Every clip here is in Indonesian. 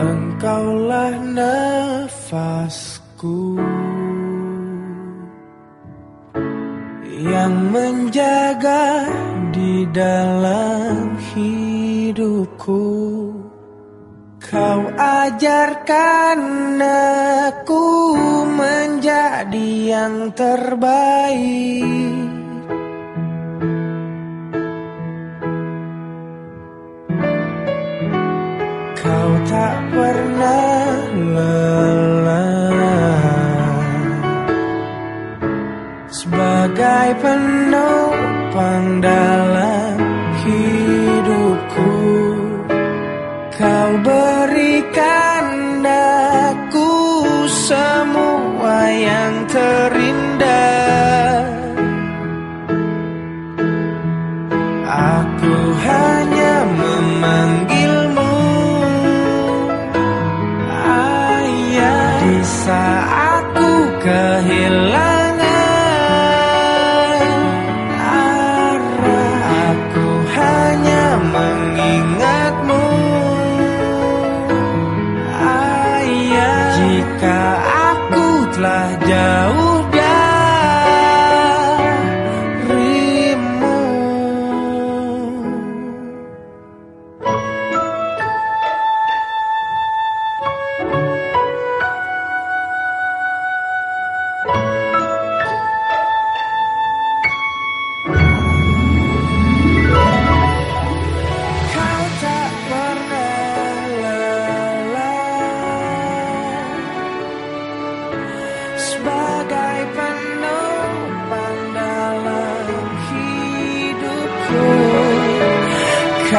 Engkaulah nafasku Yang menjaga di dalam hidupku. Kau ajarkan aku menjadi yang terbaik Ayah Di saat ku kehilangan. Arah Aku hanya mengingatmu. Ayah Jika aku telah jauh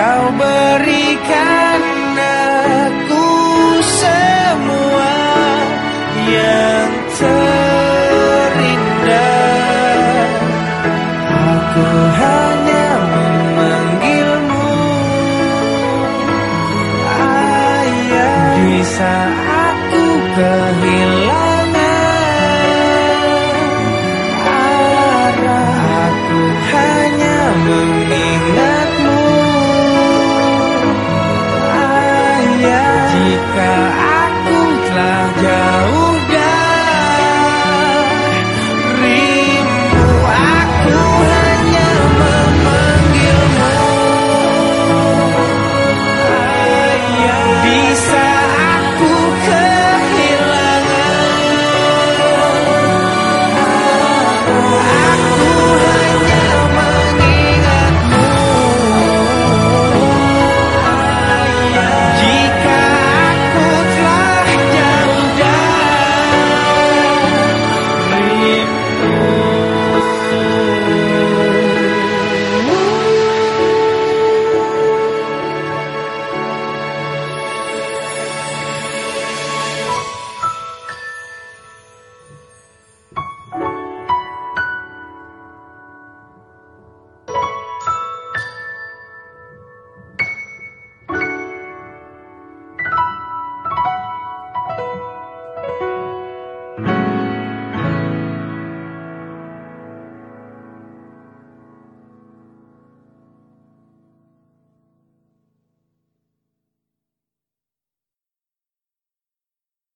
Kau berikan aku semua yang terindah. Aku hanya memanggilmu Ayah. Di saat ku kehilangan